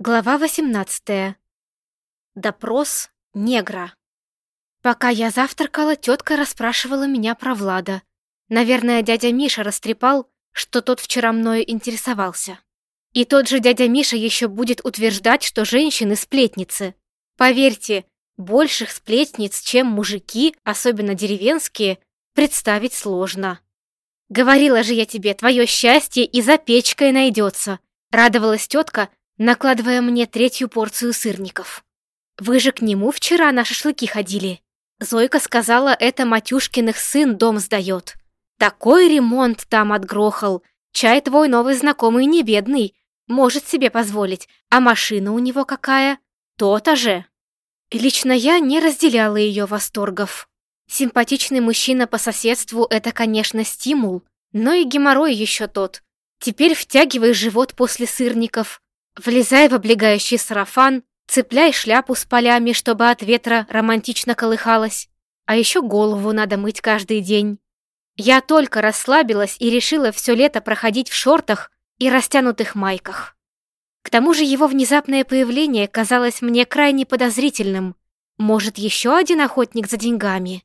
Глава 18. Допрос негра. Пока я завтракала, тетка расспрашивала меня про Влада. Наверное, дядя Миша растрепал, что тот вчера мною интересовался. И тот же дядя Миша еще будет утверждать, что женщины сплетницы. Поверьте, больших сплетниц, чем мужики, особенно деревенские, представить сложно. Говорила же я тебе, твое счастье и за печкой найдется. Радовалась тетка, накладывая мне третью порцию сырников. «Вы же к нему вчера на шашлыки ходили?» Зойка сказала, это Матюшкиных сын дом сдает. Такой ремонт там отгрохал. Чай твой новый знакомый не бедный, может себе позволить. А машина у него какая? То-то же. Лично я не разделяла ее восторгов. Симпатичный мужчина по соседству — это, конечно, стимул, но и геморрой еще тот. Теперь втягивай живот после сырников, Влезай в облегающий сарафан, цепляй шляпу с полями, чтобы от ветра романтично колыхалась. А еще голову надо мыть каждый день. Я только расслабилась и решила все лето проходить в шортах и растянутых майках. К тому же его внезапное появление казалось мне крайне подозрительным. Может, еще один охотник за деньгами?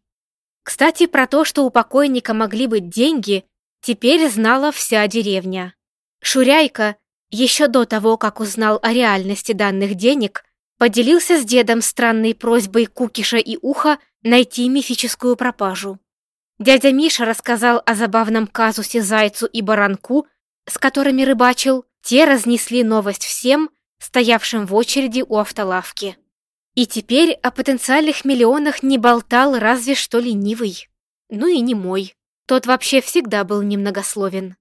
Кстати, про то, что у покойника могли быть деньги, теперь знала вся деревня. Шуряйка, еще до того, как узнал о реальности данных денег, поделился с дедом странной просьбой Кукиша и Уха найти мифическую пропажу. Дядя Миша рассказал о забавном казусе Зайцу и Баранку, с которыми рыбачил, те разнесли новость всем, стоявшим в очереди у автолавки. И теперь о потенциальных миллионах не болтал разве что ленивый. Ну и не мой. Тот вообще всегда был немногословен.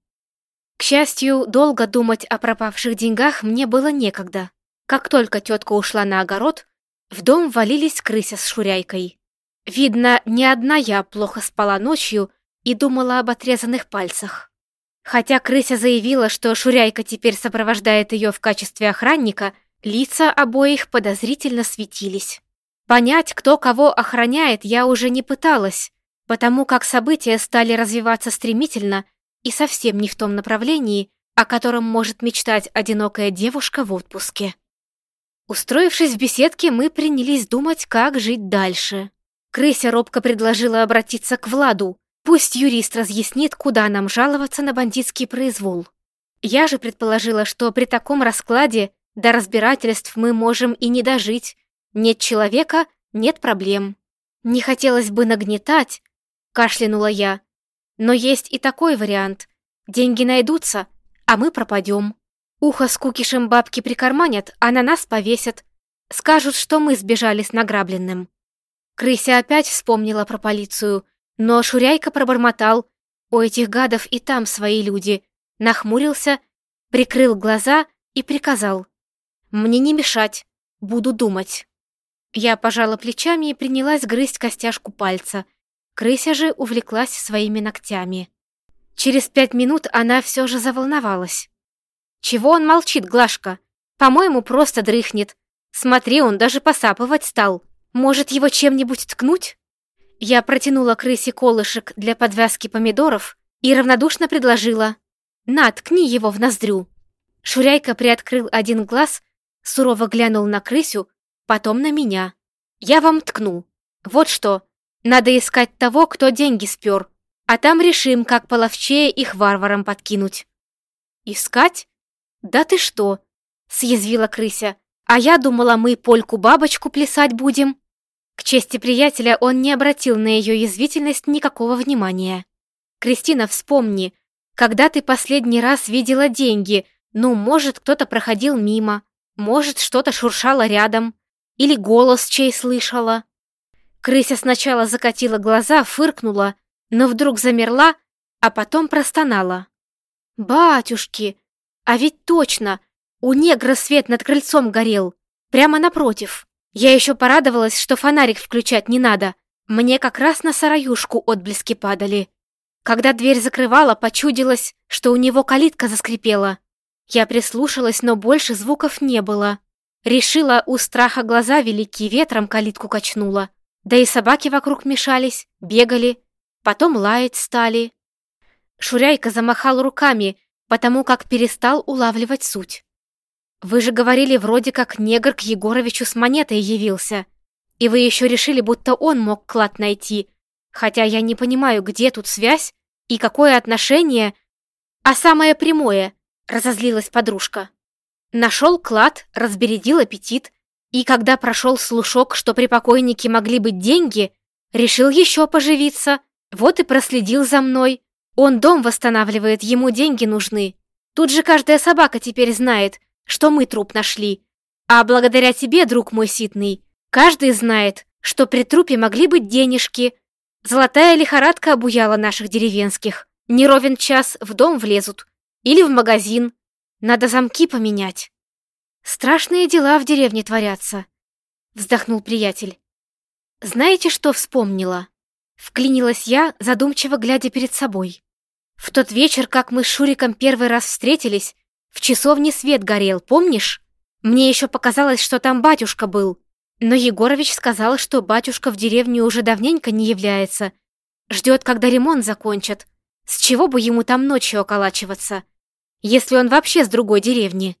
К счастью, долго думать о пропавших деньгах мне было некогда. Как только тетка ушла на огород, в дом валились крыся с шуряйкой. Видно, не одна я плохо спала ночью и думала об отрезанных пальцах. Хотя крыся заявила, что Шуряйка теперь сопровождает ее в качестве охранника, лица обоих подозрительно светились. Понять, кто кого охраняет, я уже не пыталась, потому как события стали развиваться стремительно и совсем не в том направлении, о котором может мечтать одинокая девушка в отпуске. Устроившись в беседке, мы принялись думать, как жить дальше. Крыся робко предложила обратиться к Владу, пусть юрист разъяснит, куда нам жаловаться на бандитский произвол. Я же предположила, что при таком раскладе до разбирательств мы можем и не дожить. Нет человека — нет проблем. Не хотелось бы нагнетать, кашлянула я, но есть и такой вариант. Деньги найдутся, а мы пропадем. Ухо с кукишем бабки прикарманят, а на нас повесят. Скажут, что мы сбежали с награбленным. Крыся опять вспомнила про полицию, но Шуряйка пробормотал. У этих гадов и там свои люди. Нахмурился, прикрыл глаза и приказал. «Мне не мешать, буду думать». Я пожала плечами и принялась грызть костяшку пальца. Крыся же увлеклась своими ногтями. Через пять минут она все же заволновалась. «Чего он молчит, Глашка? По-моему, просто дрыхнет. Смотри, он даже посапывать стал. Может, его чем-нибудь ткнуть?» Я протянула крысе колышек для подвязки помидоров и равнодушно предложила. «На, ткни его в ноздрю». Шуряйка приоткрыл один глаз, сурово глянул на крысю, потом на меня. «Я вам ткну. Вот что, надо искать того, кто деньги спер, а там решим, как половчее их варварам подкинуть». «Искать? Да ты что?» — съязвила крыся. «А я думала, мы польку-бабочку плясать будем». К чести приятеля он не обратил на ее язвительность никакого внимания. «Кристина, вспомни, когда ты последний раз видела деньги, ну, может, кто-то проходил мимо, может, что-то шуршало рядом, или голос чей слышала. Крыся сначала закатила глаза, фыркнула, но вдруг замерла, а потом простонала. «Батюшки, а ведь точно, у негра свет над крыльцом горел, прямо напротив. Я еще порадовалась, что фонарик включать не надо. Мне как раз на сараюшку отблески падали. Когда дверь закрывала, почудилось, что у него калитка заскрипела. Я прислушалась, но больше звуков не было. Решила, у страха глаза велики ветром калитку качнула. Да и собаки вокруг мешались, бегали, потом лаять стали. Шуряйка замахал руками, потому как перестал улавливать суть. Вы же говорили, вроде как негр к Егоровичу с монетой явился. И вы еще решили, будто он мог клад найти. Хотя я не понимаю, где тут связь и какое отношение... А самое прямое, разозлилась подружка. Нашел клад, разбередил аппетит, и когда прошел слушок, что при покойнике могли быть деньги, решил еще поживиться. Вот и проследил за мной. Он дом восстанавливает, ему деньги нужны. Тут же каждая собака теперь знает, что мы труп нашли. А благодаря тебе, друг мой ситный, каждый знает, что при трупе могли быть денежки. Золотая лихорадка обуяла наших деревенских. Не ровен час в дом влезут. Или в магазин. Надо замки поменять. Страшные дела в деревне творятся, вздохнул приятель. Знаете, что вспомнила? Вклинилась я, задумчиво глядя перед собой. В тот вечер, как мы с Шуриком первый раз встретились, в часовне свет горел, помнишь? Мне еще показалось, что там батюшка был. Но Егорович сказал, что батюшка в деревню уже давненько не является. Ждет, когда ремонт закончат. С чего бы ему там ночью околачиваться? Если он вообще с другой деревни.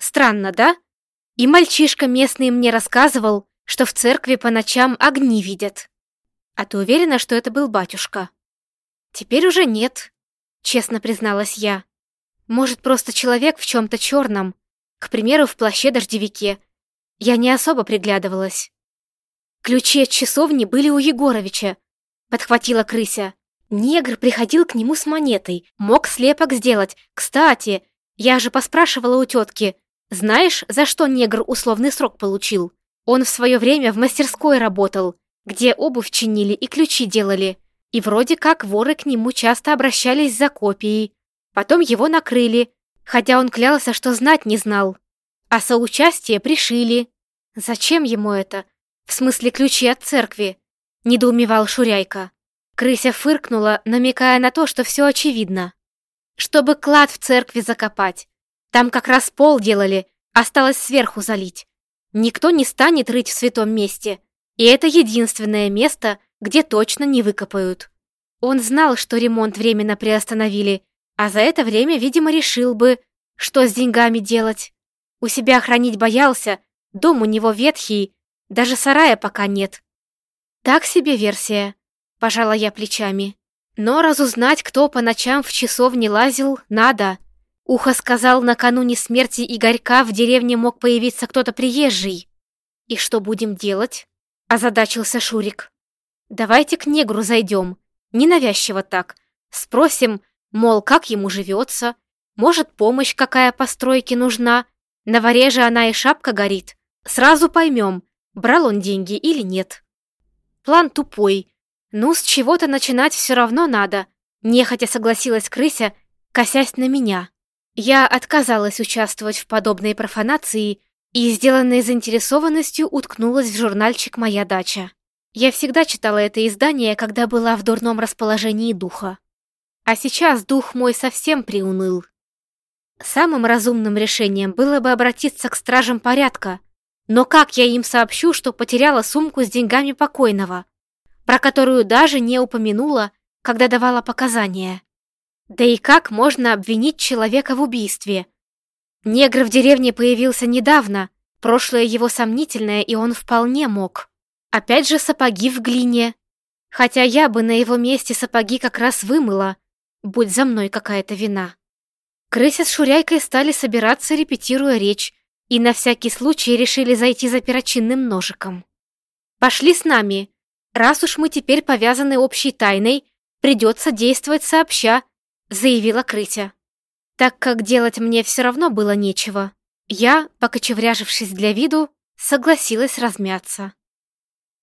Странно, да? И мальчишка местный мне рассказывал, что в церкви по ночам огни видят. А ты уверена, что это был батюшка? Теперь уже нет, честно призналась я. Может, просто человек в чем-то черном, к примеру, в плаще-дождевике. Я не особо приглядывалась. Ключи от часовни были у Егоровича, подхватила крыся. Негр приходил к нему с монетой, мог слепок сделать. Кстати, я же поспрашивала у тетки, знаешь, за что негр условный срок получил? Он в свое время в мастерской работал, где обувь чинили и ключи делали. И вроде как воры к нему часто обращались за копией. Потом его накрыли, хотя он клялся, что знать не знал. А соучастие пришили. Зачем ему это? В смысле ключи от церкви? Недоумевал Шуряйка. Крыся фыркнула, намекая на то, что все очевидно. Чтобы клад в церкви закопать. Там как раз пол делали, осталось сверху залить. Никто не станет рыть в святом месте, и это единственное место, где точно не выкопают. Он знал, что ремонт временно приостановили, а за это время, видимо, решил бы, что с деньгами делать. У себя хранить боялся, дом у него ветхий, даже сарая пока нет. Так себе версия пожала я плечами. Но разузнать, кто по ночам в часовне лазил, надо. Ухо сказал, накануне смерти Игорька в деревне мог появиться кто-то приезжий. И что будем делать? Озадачился Шурик. Давайте к негру зайдем. Ненавязчиво так. Спросим, мол, как ему живется. Может, помощь какая постройке нужна. На варе же она и шапка горит. Сразу поймем, брал он деньги или нет. План тупой, «Ну, с чего-то начинать все равно надо», — нехотя согласилась крыся, косясь на меня. Я отказалась участвовать в подобной профанации и, сделанной заинтересованностью, уткнулась в журнальчик «Моя дача». Я всегда читала это издание, когда была в дурном расположении духа. А сейчас дух мой совсем приуныл. Самым разумным решением было бы обратиться к стражам порядка, но как я им сообщу, что потеряла сумку с деньгами покойного? про которую даже не упомянула, когда давала показания. Да и как можно обвинить человека в убийстве? Негр в деревне появился недавно, прошлое его сомнительное, и он вполне мог. Опять же сапоги в глине. Хотя я бы на его месте сапоги как раз вымыла, будь за мной какая-то вина. Крыся с Шуряйкой стали собираться, репетируя речь, и на всякий случай решили зайти за перочинным ножиком. «Пошли с нами», «Раз уж мы теперь повязаны общей тайной, придется действовать сообща», — заявила Крытя. Так как делать мне все равно было нечего, я, покочевряжившись для виду, согласилась размяться.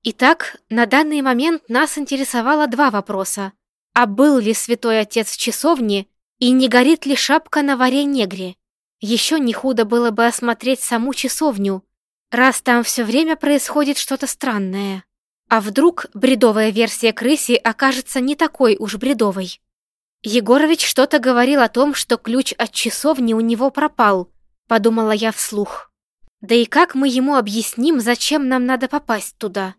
Итак, на данный момент нас интересовало два вопроса. А был ли святой отец в часовне и не горит ли шапка на варе негре? Еще не худо было бы осмотреть саму часовню, раз там все время происходит что-то странное. А вдруг бредовая версия крыси окажется не такой уж бредовой? Егорович что-то говорил о том, что ключ от часовни у него пропал, подумала я вслух. Да и как мы ему объясним, зачем нам надо попасть туда?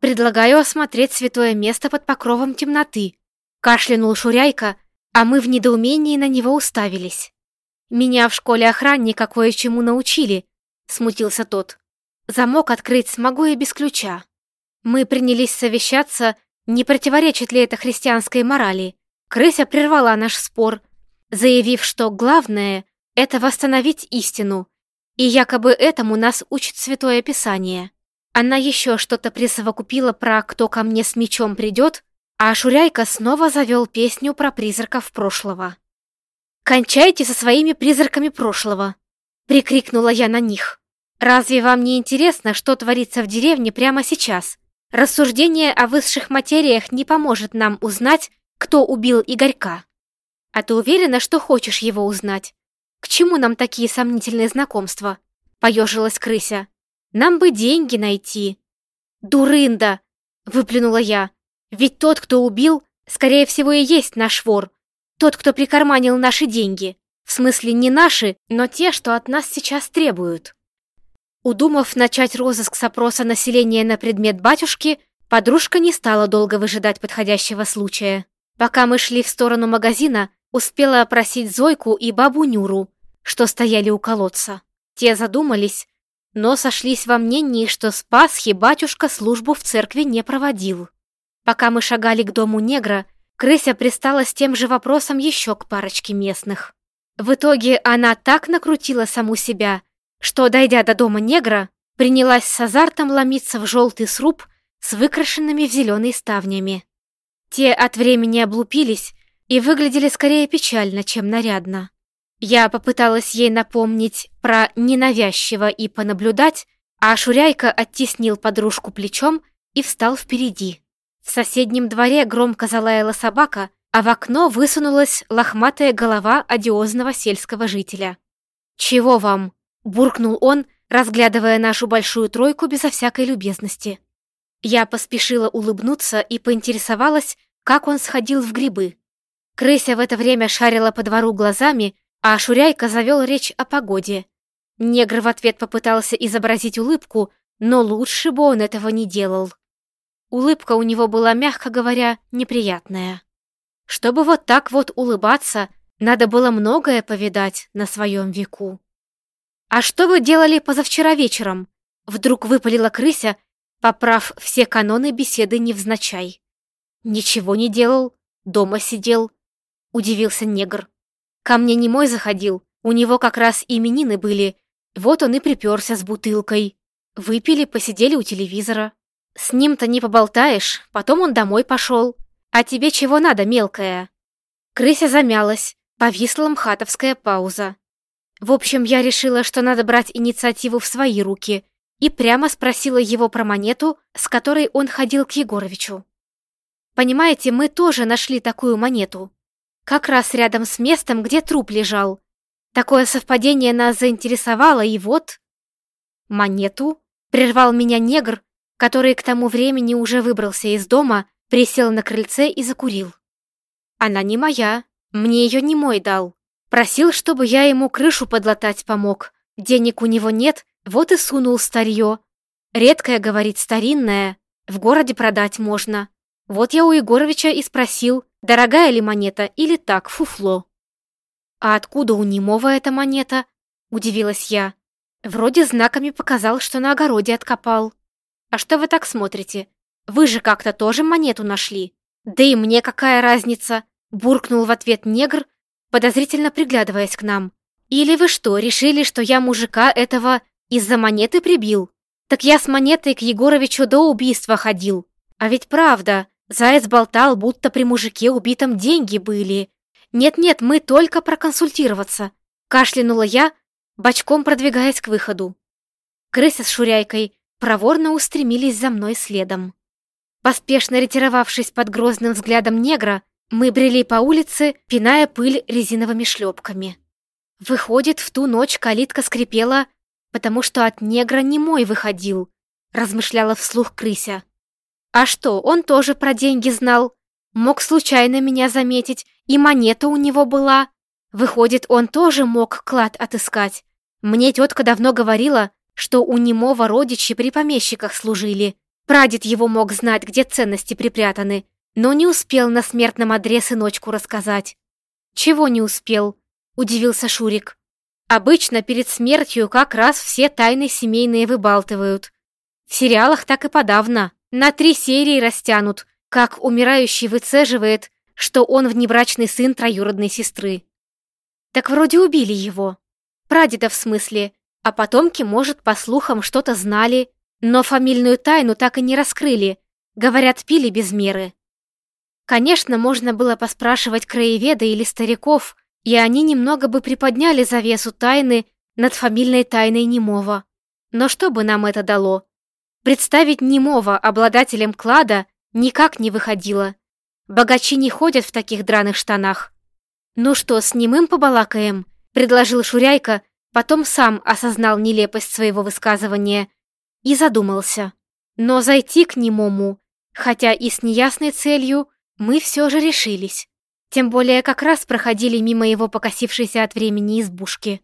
Предлагаю осмотреть святое место под покровом темноты. Кашлянул Шуряйка, а мы в недоумении на него уставились. Меня в школе охранника кое-чему научили, смутился тот. Замок открыть смогу и без ключа. Мы принялись совещаться, не противоречит ли это христианской морали. Крыся прервала наш спор, заявив, что главное — это восстановить истину, и якобы этому нас учит Святое Писание. Она еще что-то присовокупила про «кто ко мне с мечом придет», а Шуряйка снова завел песню про призраков прошлого. «Кончайте со своими призраками прошлого!» — прикрикнула я на них. «Разве вам не интересно, что творится в деревне прямо сейчас? Рассуждение о высших материях не поможет нам узнать, кто убил Игорька. А ты уверена, что хочешь его узнать? К чему нам такие сомнительные знакомства?» — поежилась крыся. «Нам бы деньги найти». «Дурында!» — выплюнула я. «Ведь тот, кто убил, скорее всего, и есть наш вор. Тот, кто прикарманил наши деньги. В смысле, не наши, но те, что от нас сейчас требуют». Удумав начать розыск с опроса населения на предмет батюшки, подружка не стала долго выжидать подходящего случая. Пока мы шли в сторону магазина, Успела опросить Зойку и бабу Нюру, что стояли у колодца. Те задумались, но сошлись во мнении, что с Пасхи батюшка службу в церкви не проводил. Пока мы шагали к дому негра, крыся пристала с тем же вопросом еще к парочке местных. В итоге она так накрутила саму себя, что, дойдя до дома негра, принялась с азартом ломиться в желтый сруб с выкрашенными в зеленые ставнями. Те от времени облупились, и выглядели скорее печально, чем нарядно. Я попыталась ей напомнить про ненавязчиво и понаблюдать, а Шуряйка оттеснил подружку плечом и встал впереди. В соседнем дворе громко залаяла собака, а в окно высунулась лохматая голова одиозного сельского жителя. «Чего вам?» – буркнул он, разглядывая нашу большую тройку безо всякой любезности. Я поспешила улыбнуться и поинтересовалась, как он сходил в грибы. Крыся в это время шарила по двору глазами, а Шуряйка завел речь о погоде. Негр в ответ попытался изобразить улыбку, но лучше бы он этого не делал. Улыбка у него была, мягко говоря, неприятная. Чтобы вот так вот улыбаться, надо было многое повидать на своем веку. «А что вы делали позавчера вечером?» Вдруг выпалила крыся, поправ все каноны беседы невзначай. «Ничего не делал, дома сидел, — удивился негр. «Ко мне не мой заходил, у него как раз именины были. Вот он и приперся с бутылкой. Выпили, посидели у телевизора. С ним-то не поболтаешь, потом он домой пошел. А тебе чего надо, мелкая?» Крыся замялась, повисла мхатовская пауза. В общем, я решила, что надо брать инициативу в свои руки и прямо спросила его про монету, с которой он ходил к Егоровичу. Понимаете, мы тоже нашли такую монету. Как раз рядом с местом, где труп лежал. Такое совпадение нас заинтересовало, и вот... Монету прервал меня негр, который к тому времени уже выбрался из дома, присел на крыльце и закурил. Она не моя, мне ее не мой дал. Просил, чтобы я ему крышу подлатать помог. Денег у него нет, вот и сунул старье. Редкое, говорит, старинное. В городе продать можно. Вот я у Егоровича и спросил, дорогая ли монета или так, фуфло. «А откуда у Немова эта монета?» – удивилась я. Вроде знаками показал, что на огороде откопал. «А что вы так смотрите? Вы же как-то тоже монету нашли. Да и мне какая разница?» – буркнул в ответ негр, подозрительно приглядываясь к нам. «Или вы что, решили, что я мужика этого из-за монеты прибил? Так я с монетой к Егоровичу до убийства ходил. А ведь правда, Заяц болтал, будто при мужике убитом деньги были. Нет-нет, мы только проконсультироваться. Кашлянула я, бочком продвигаясь к выходу. Крыса с Шуряйкой проворно устремились за мной следом. Поспешно ретировавшись под грозным взглядом негра, мы брели по улице, пиная пыль резиновыми шлепками. Выходит, в ту ночь калитка скрипела, потому что от негра не мой выходил, размышляла вслух крыся. А что, он тоже про деньги знал. Мог случайно меня заметить, и монета у него была. Выходит, он тоже мог клад отыскать. Мне тетка давно говорила, что у немого родичи при помещиках служили. Прадед его мог знать, где ценности припрятаны, но не успел на смертном одре сыночку рассказать. «Чего не успел?» – удивился Шурик. Обычно перед смертью как раз все тайны семейные выбалтывают. В сериалах так и подавно. На три серии растянут, как умирающий выцеживает, что он внебрачный сын троюродной сестры. Так вроде убили его. Прадеда в смысле, а потомки, может, по слухам что-то знали, но фамильную тайну так и не раскрыли, говорят, пили без меры. Конечно, можно было поспрашивать краеведа или стариков, и они немного бы приподняли завесу тайны над фамильной тайной Немова. Но что бы нам это дало? Представить Немова обладателем клада никак не выходило. Богачи не ходят в таких драных штанах. «Ну что, с немым побалакаем?» — предложил Шуряйка, потом сам осознал нелепость своего высказывания и задумался. Но зайти к немому, хотя и с неясной целью, мы все же решились. Тем более как раз проходили мимо его покосившейся от времени избушки.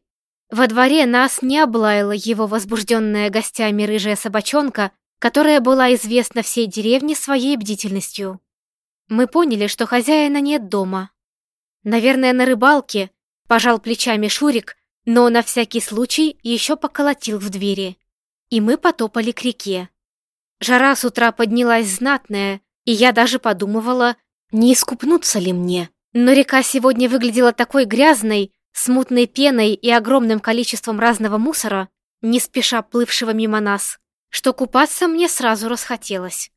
Во дворе нас не облаяла его возбужденная гостями рыжая собачонка, которая была известна всей деревне своей бдительностью. Мы поняли, что хозяина нет дома. Наверное, на рыбалке, пожал плечами Шурик, но на всякий случай еще поколотил в двери. И мы потопали к реке. Жара с утра поднялась знатная, и я даже подумывала, не искупнуться ли мне. Но река сегодня выглядела такой грязной, с мутной пеной и огромным количеством разного мусора, не спеша плывшего мимо нас, что купаться мне сразу расхотелось.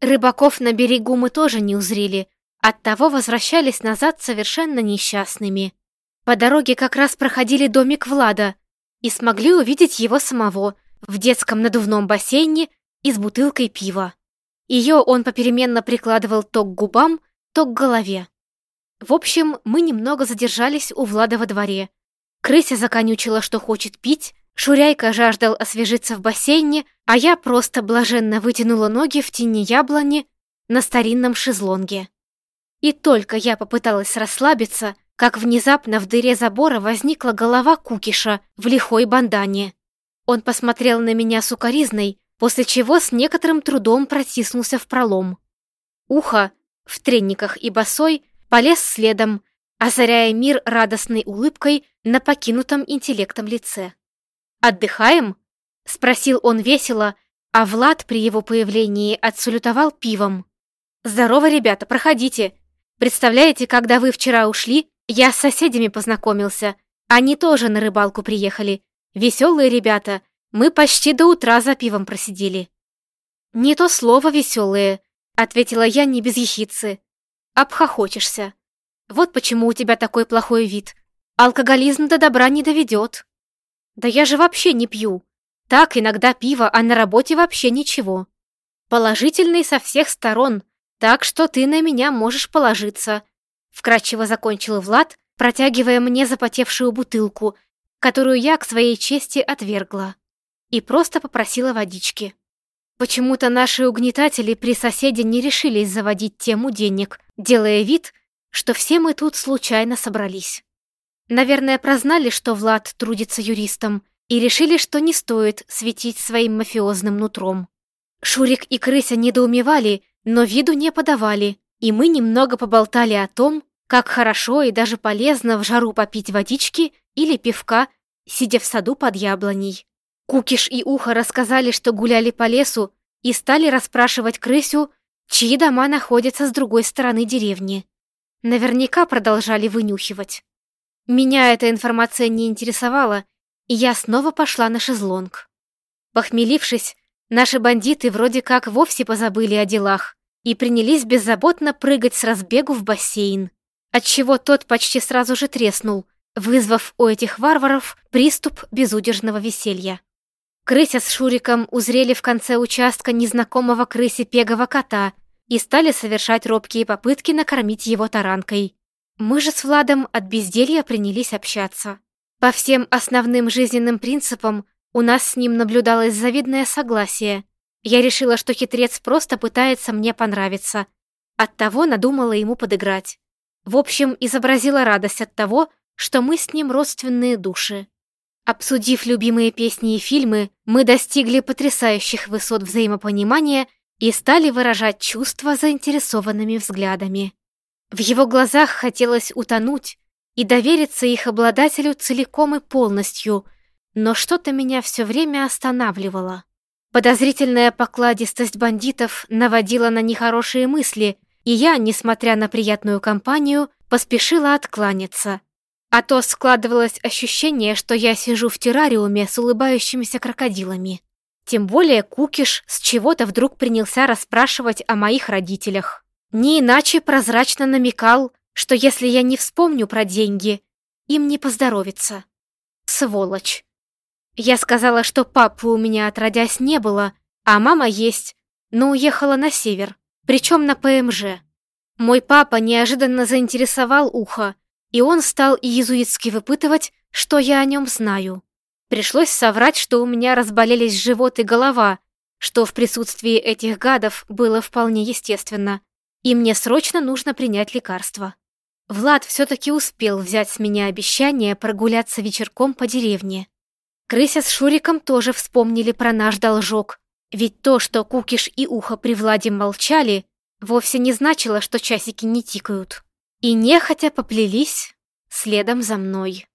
Рыбаков на берегу мы тоже не узрели, оттого возвращались назад совершенно несчастными. По дороге как раз проходили домик Влада и смогли увидеть его самого в детском надувном бассейне и с бутылкой пива. Ее он попеременно прикладывал то к губам, то к голове. В общем, мы немного задержались у Влада во дворе. Крыся законючила, что хочет пить, Шуряйка жаждал освежиться в бассейне, а я просто блаженно вытянула ноги в тени яблони на старинном шезлонге. И только я попыталась расслабиться, как внезапно в дыре забора возникла голова Кукиша в лихой бандане. Он посмотрел на меня сукоризной, после чего с некоторым трудом протиснулся в пролом. Ухо, в тренниках и босой, полез следом, озаряя мир радостной улыбкой на покинутом интеллектом лице. «Отдыхаем?» — спросил он весело, а Влад при его появлении отсалютовал пивом. «Здорово, ребята, проходите. Представляете, когда вы вчера ушли, я с соседями познакомился. Они тоже на рыбалку приехали. Веселые ребята. Мы почти до утра за пивом просидели». «Не то слово веселые», — ответила я не без ехидцы. «Обхохочешься. Вот почему у тебя такой плохой вид. Алкоголизм до добра не доведет». «Да я же вообще не пью. Так, иногда пиво, а на работе вообще ничего. Положительный со всех сторон, так что ты на меня можешь положиться», вкратчиво закончил Влад, протягивая мне запотевшую бутылку, которую я к своей чести отвергла, и просто попросила водички. Почему-то наши угнетатели при соседе не решились заводить тему денег, делая вид, что все мы тут случайно собрались. Наверное, прознали, что Влад трудится юристом, и решили, что не стоит светить своим мафиозным нутром. Шурик и Крыся недоумевали, но виду не подавали, и мы немного поболтали о том, как хорошо и даже полезно в жару попить водички или пивка, сидя в саду под яблоней. Кукиш и Ухо рассказали, что гуляли по лесу и стали расспрашивать крысю, чьи дома находятся с другой стороны деревни. Наверняка продолжали вынюхивать. Меня эта информация не интересовала, и я снова пошла на шезлонг. Похмелившись, наши бандиты вроде как вовсе позабыли о делах и принялись беззаботно прыгать с разбегу в бассейн, отчего тот почти сразу же треснул, вызвав у этих варваров приступ безудержного веселья. Крыся с Шуриком узрели в конце участка незнакомого крысе пегого кота и стали совершать робкие попытки накормить его таранкой. Мы же с Владом от безделья принялись общаться. По всем основным жизненным принципам у нас с ним наблюдалось завидное согласие. Я решила, что хитрец просто пытается мне понравиться. Оттого надумала ему подыграть. В общем, изобразила радость от того, что мы с ним родственные души. Обсудив любимые песни и фильмы, мы достигли потрясающих высот взаимопонимания и стали выражать чувства заинтересованными взглядами. В его глазах хотелось утонуть, и довериться их обладателю целиком и полностью, но что-то меня все время останавливало. Подозрительная покладистость бандитов наводила на нехорошие мысли, и я, несмотря на приятную компанию, поспешила откланяться. А то складывалось ощущение, что я сижу в террариуме с улыбающимися крокодилами. Тем более Кукиш с чего-то вдруг принялся расспрашивать о моих родителях. Не иначе прозрачно намекал, что если я не вспомню про деньги, им не поздоровится. Сволочь. Я сказала, что папы у меня отродясь не было, а мама есть, но уехала на север, причем на ПМЖ. Мой папа неожиданно заинтересовал ухо, и он стал иезуитски выпытывать, что я о нем знаю. Пришлось соврать, что у меня разболелись живот и голова, что в присутствии этих гадов было вполне естественно, и мне срочно нужно принять лекарство. Влад все-таки успел взять с меня обещание прогуляться вечерком по деревне. Крыся с Шуриком тоже вспомнили про наш должок, ведь то, что Кукиш и Ухо при Владе молчали, вовсе не значило, что часики не тикают. И нехотя поплелись следом за мной.